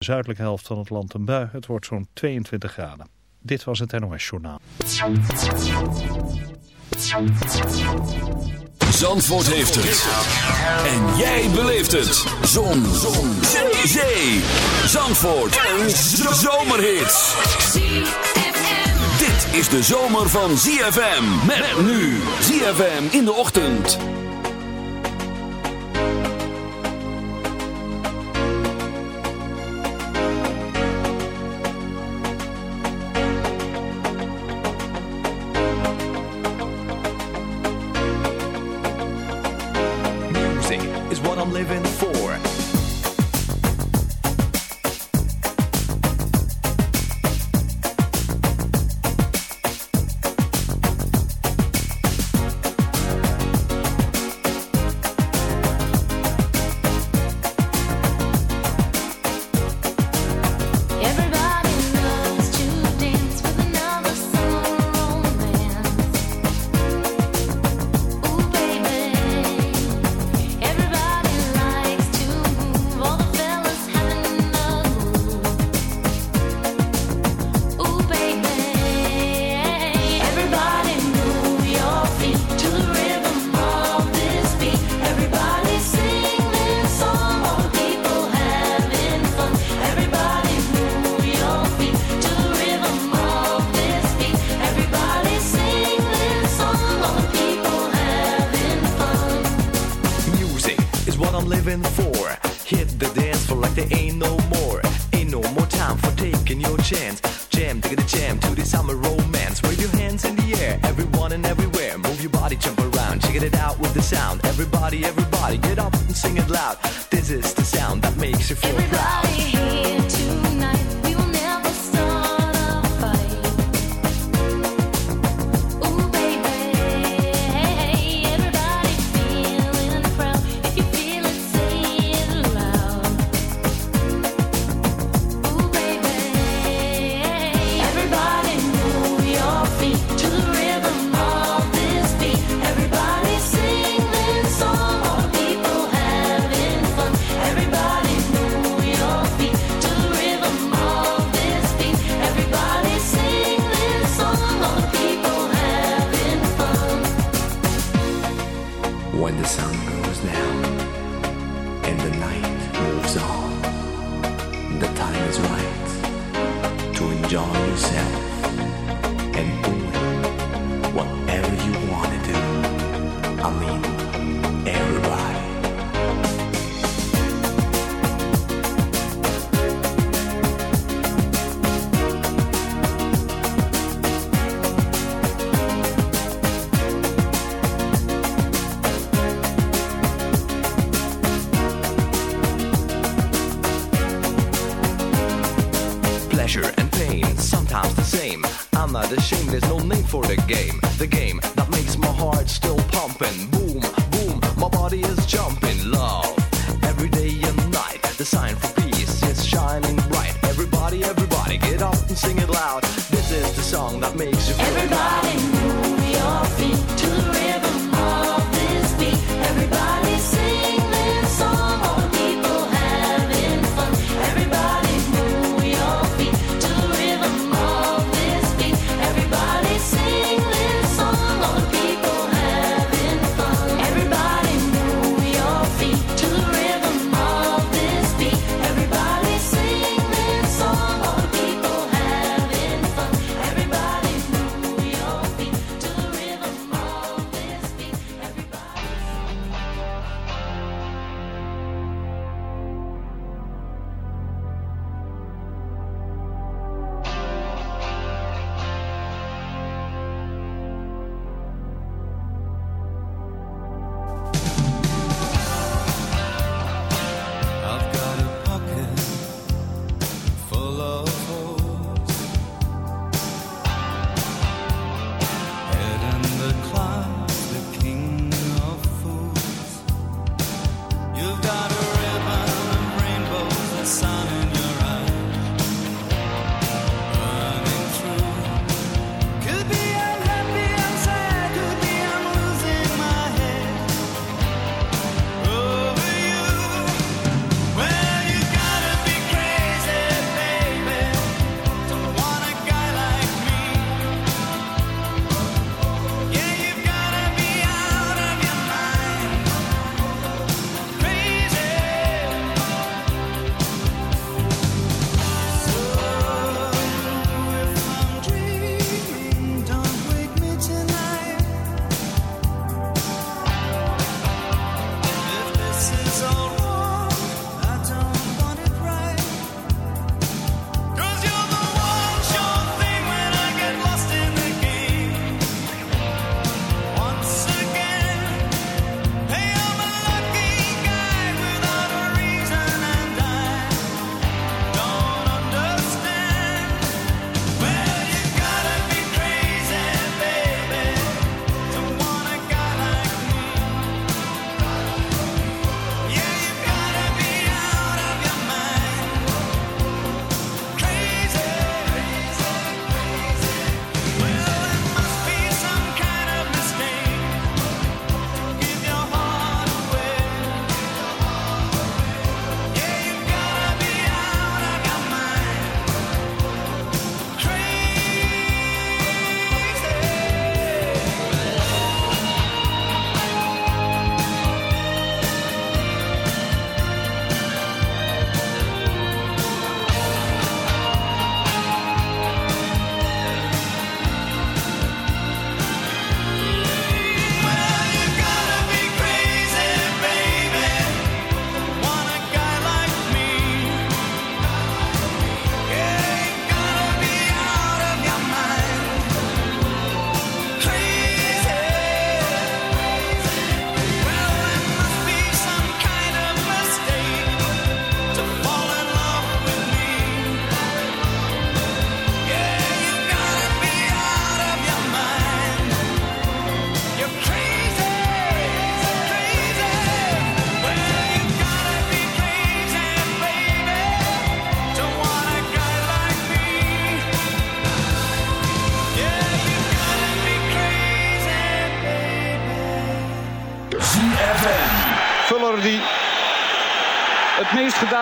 de zuidelijke helft van het land een bui. Het wordt zo'n 22 graden. Dit was het NOS Journaal. Zandvoort heeft het. En jij beleeft het. Zon. Zon. Zee. Zandvoort. Een zomerhit. Dit is de zomer van ZFM. Met nu. ZFM in de ochtend. get it out with the sound. Everybody, everybody, get up and sing it loud. This is the sound that makes you feel everybody. proud.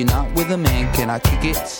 You're not with a man, can I kick it?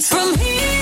From here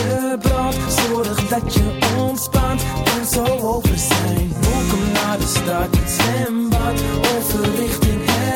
dat je ontspant en zo over zijn. Welkom naar de stad, het zwembad. Over richting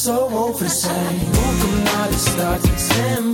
Zo over zijn. Welkom naar de stad, zwembad,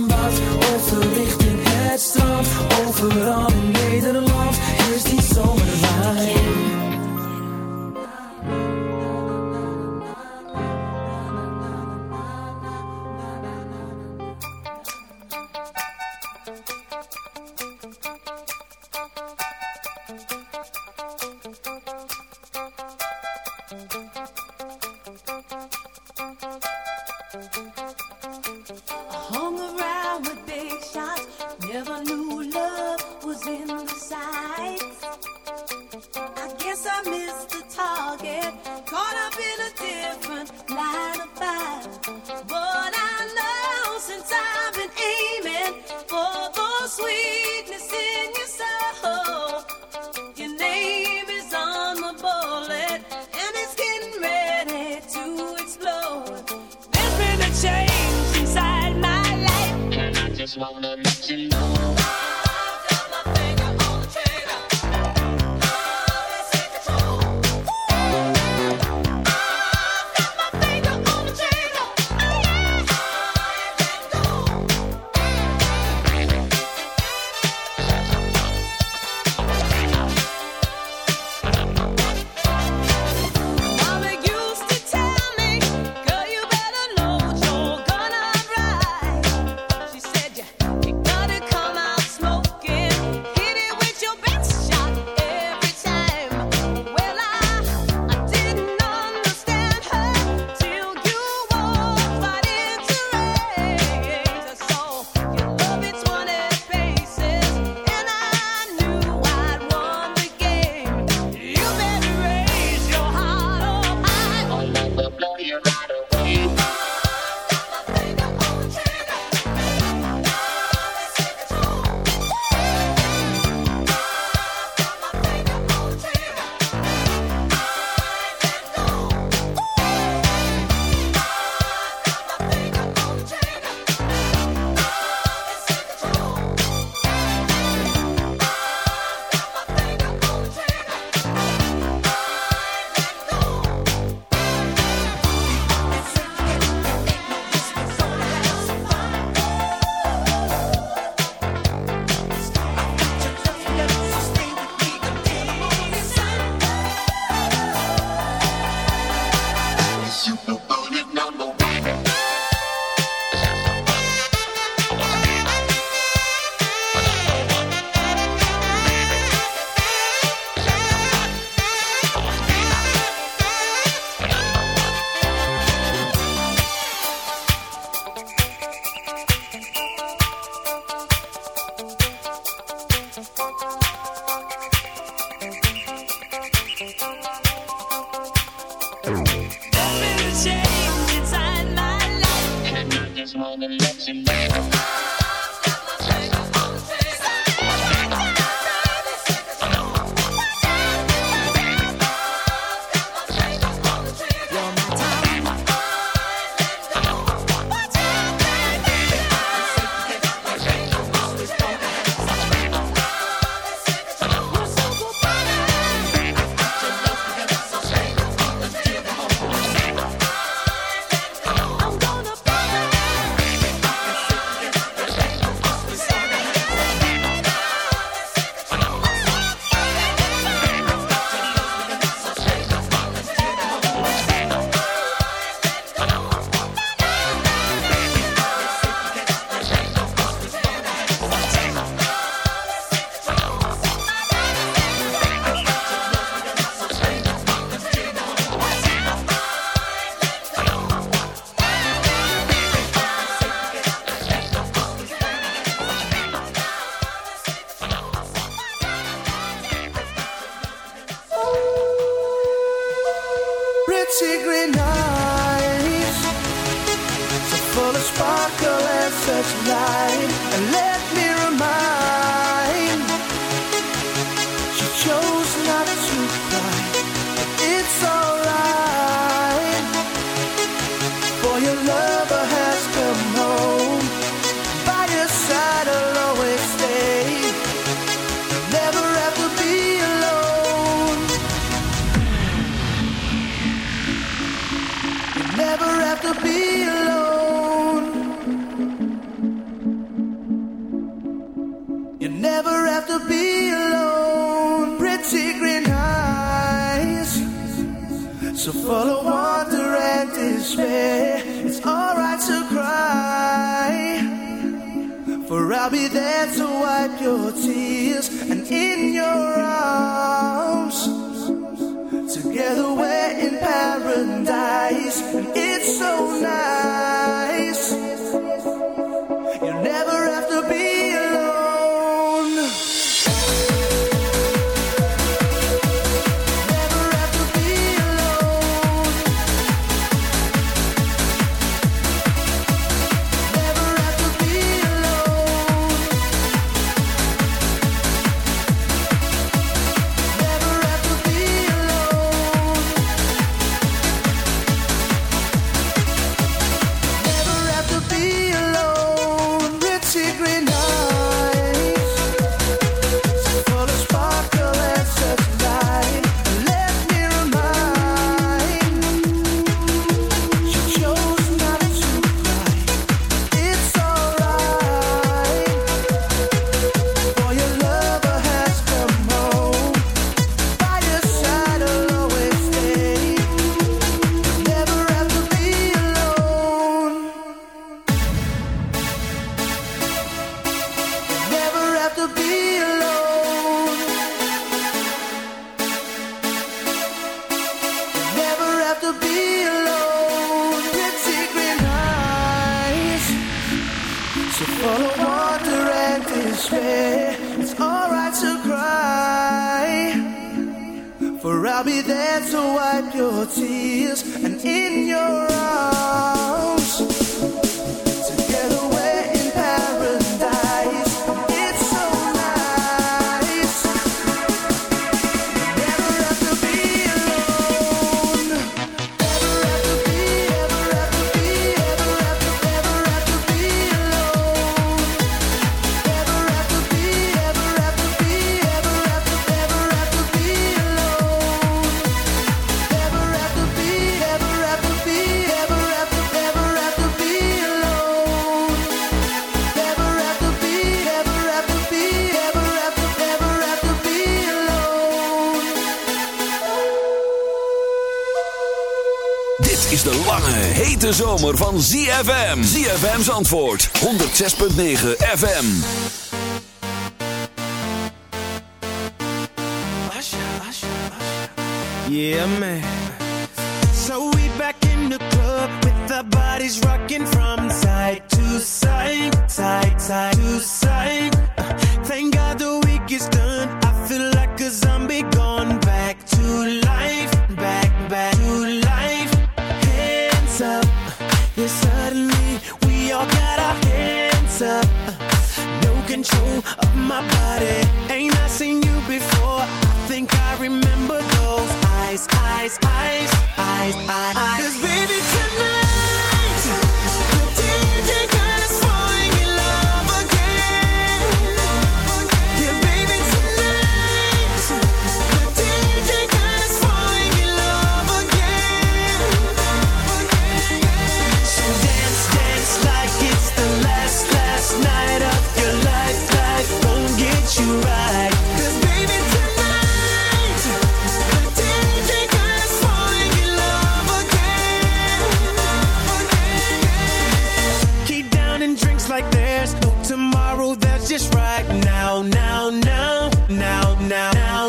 hete zomer van ZFM. ZFM's antwoord. 106.9 FM. Yeah, man. So we back in the club with the bodies rocking.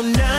down now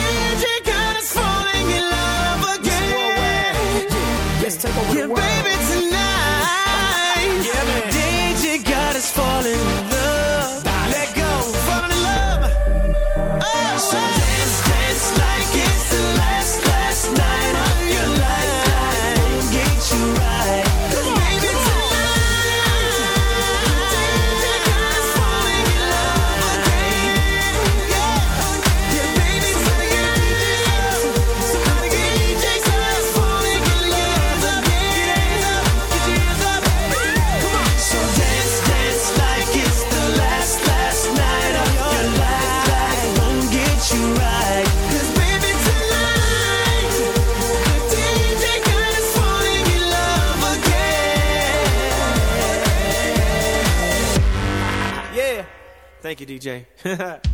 Yeah.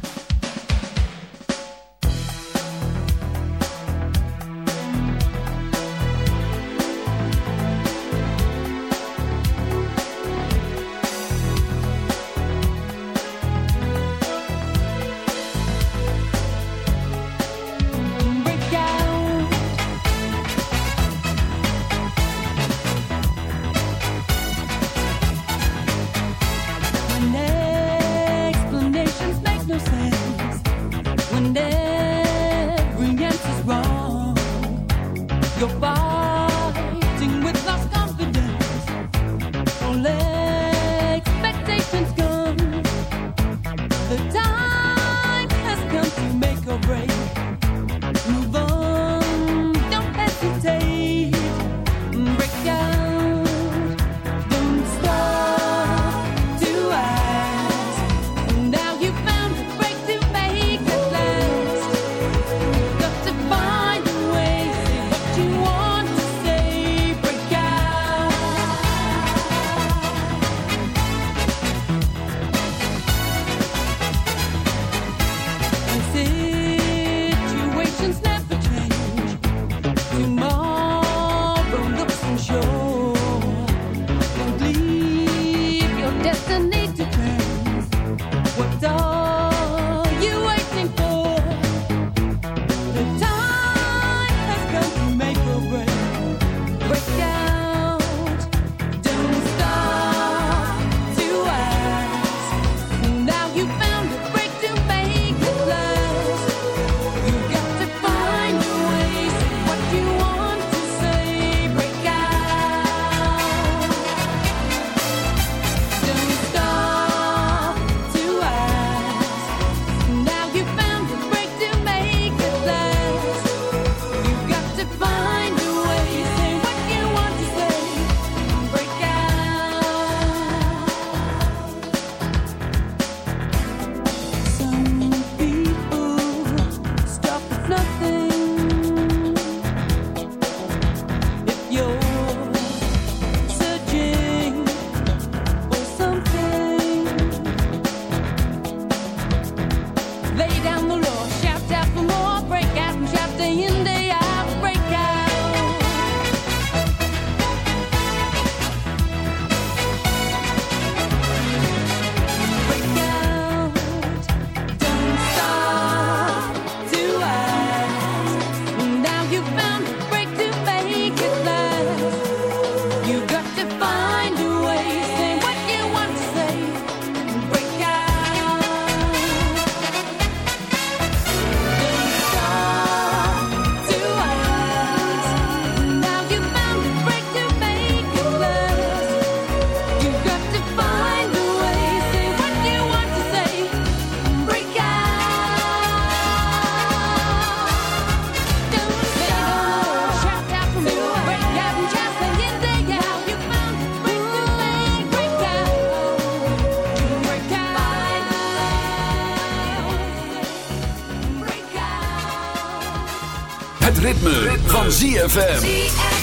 Van ZFM.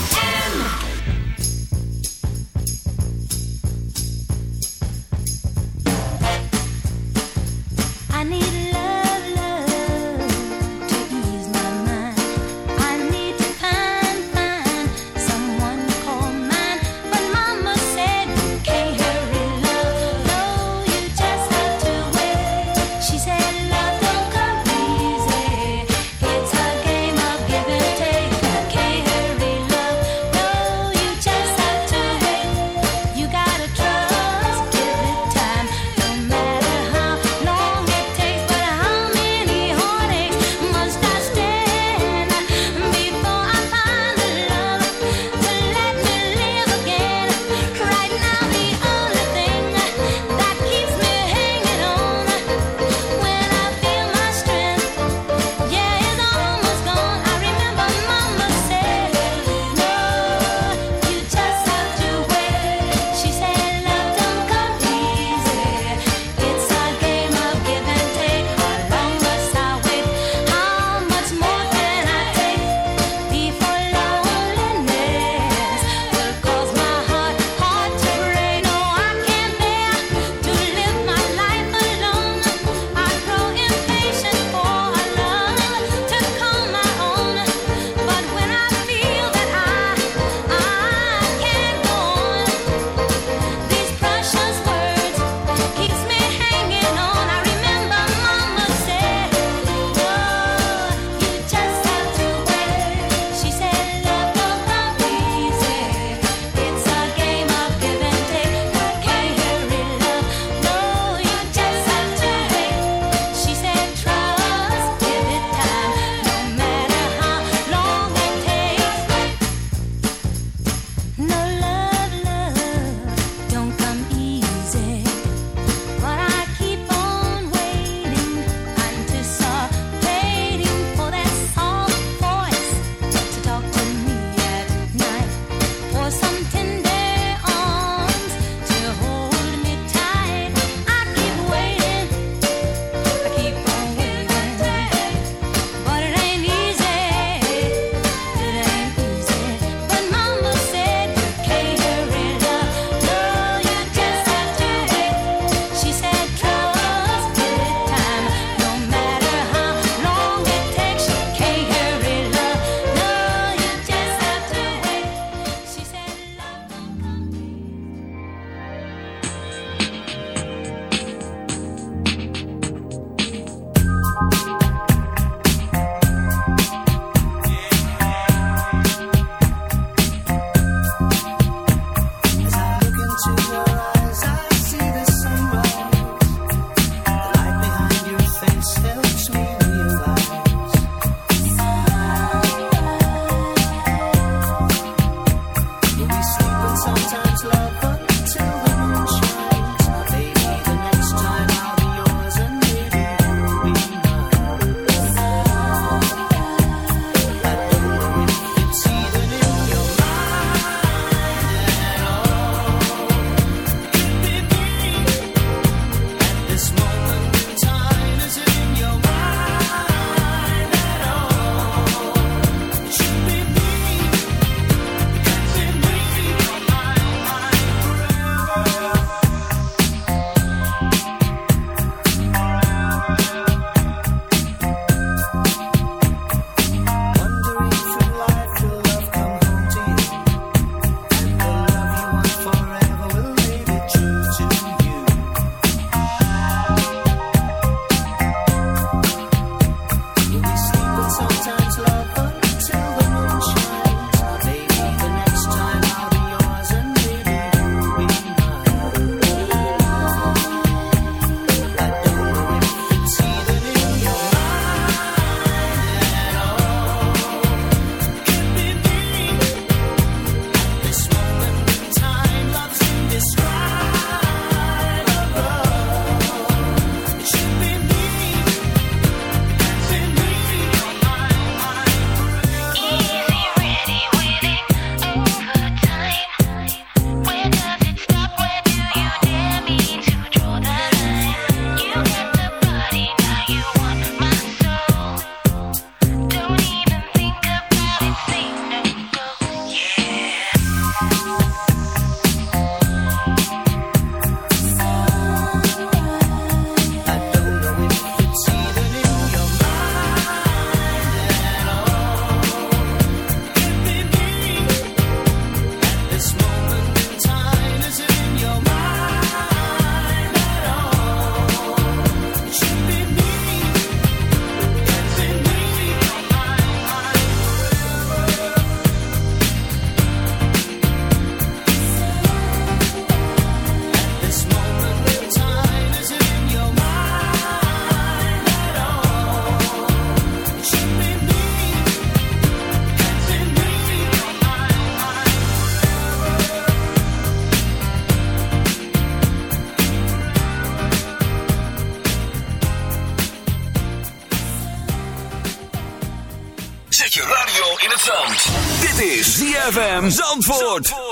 Zandvoort.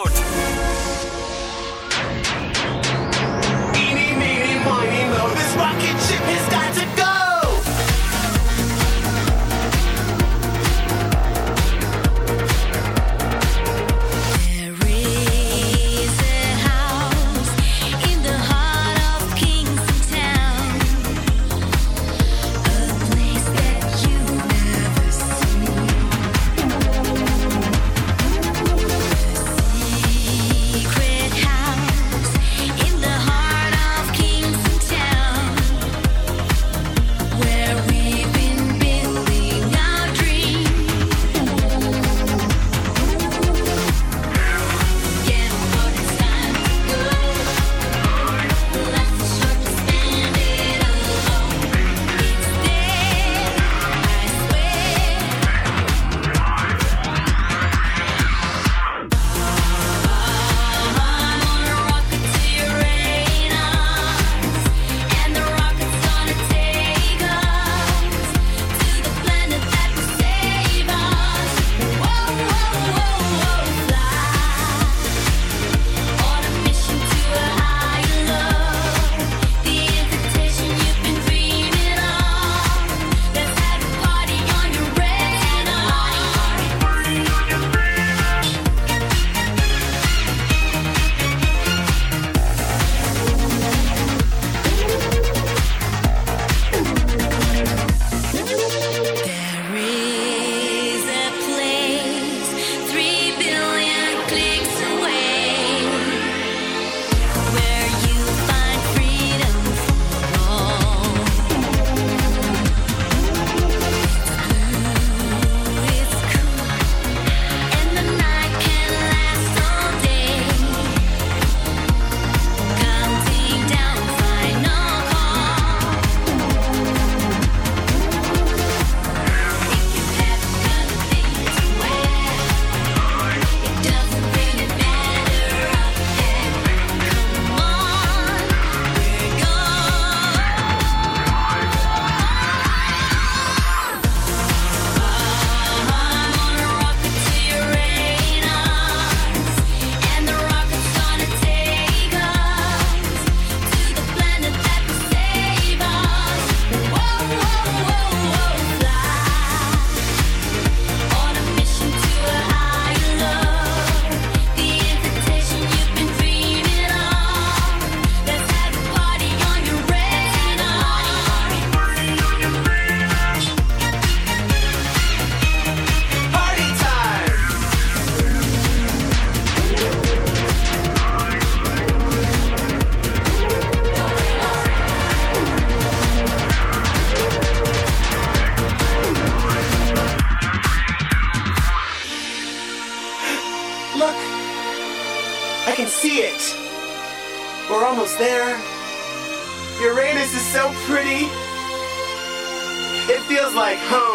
feels like home.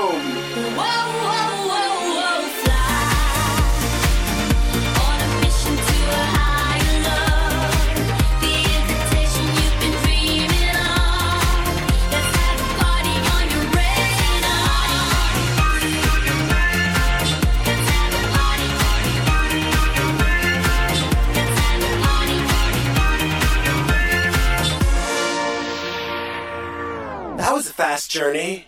That was a fast journey.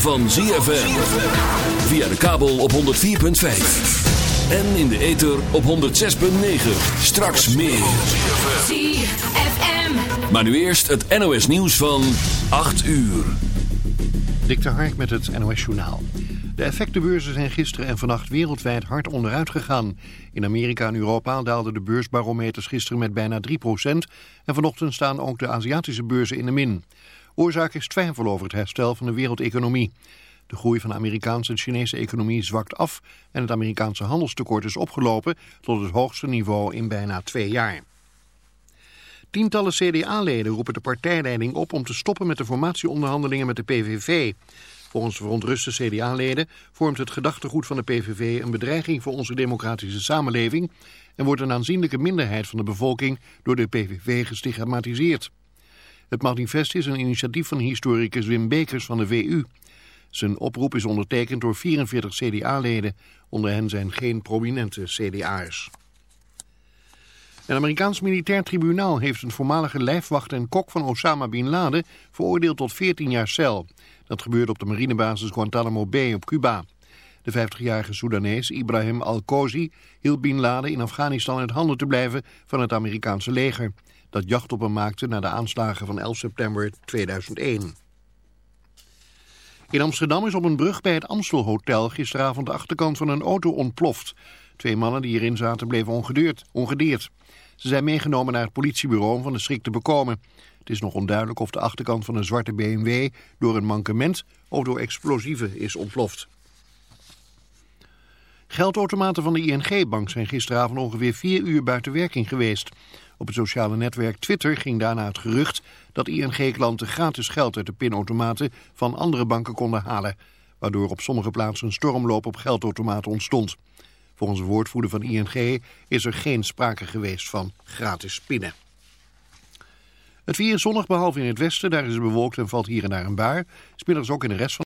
van ZFM. Via de kabel op 104.5. En in de ether op 106.9. Straks meer. ZFM. Maar nu eerst het NOS nieuws van 8 uur. Dik de Hark met het NOS journaal. De effectenbeurzen zijn gisteren en vannacht wereldwijd hard onderuit gegaan. In Amerika en Europa daalden de beursbarometers gisteren met bijna 3%. En vanochtend staan ook de Aziatische beurzen in de min. Oorzaak is twijfel over het herstel van de wereldeconomie. De groei van de Amerikaanse en Chinese economie zwakt af... en het Amerikaanse handelstekort is opgelopen tot het hoogste niveau in bijna twee jaar. Tientallen CDA-leden roepen de partijleiding op om te stoppen met de formatieonderhandelingen met de PVV. Volgens verontruste CDA-leden vormt het gedachtegoed van de PVV een bedreiging voor onze democratische samenleving en wordt een aanzienlijke minderheid van de bevolking door de PVV gestigmatiseerd. Het manifest is een initiatief van historicus Wim Bekers van de VU. Zijn oproep is ondertekend door 44 CDA-leden. Onder hen zijn geen prominente CDA'ers. Een Amerikaans militair tribunaal heeft een voormalige lijfwacht en kok van Osama Bin Laden veroordeeld tot 14 jaar cel. Dat gebeurde op de marinebasis Guantanamo Bay op Cuba. De 50-jarige Soedanees Ibrahim Al-Kozi hielp Bin Laden in Afghanistan uit handen te blijven van het Amerikaanse leger. Dat jacht op hem maakte na de aanslagen van 11 september 2001. In Amsterdam is op een brug bij het Amstel Hotel gisteravond de achterkant van een auto ontploft. Twee mannen die erin zaten bleven ongedeerd, ongedeerd. Ze zijn meegenomen naar het politiebureau om van de schrik te bekomen. Het is nog onduidelijk of de achterkant van een zwarte BMW door een mankement of door explosieven is ontploft. Geldautomaten van de ING-bank zijn gisteravond ongeveer vier uur buiten werking geweest. Op het sociale netwerk Twitter ging daarna het gerucht dat ING-klanten gratis geld uit de pinautomaten van andere banken konden halen. Waardoor op sommige plaatsen een stormloop op geldautomaten ontstond. Volgens een woordvoerder van ING is er geen sprake geweest van gratis pinnen. Het weer is zonnig behalve in het westen, daar is het bewolkt en valt hier en daar een bui. Smiddags ook in de rest van